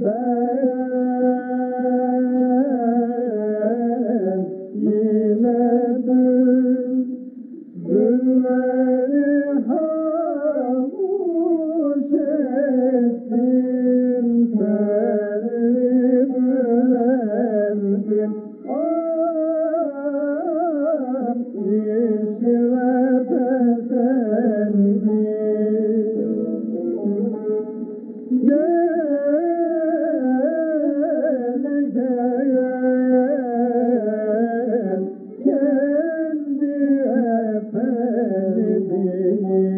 ben đi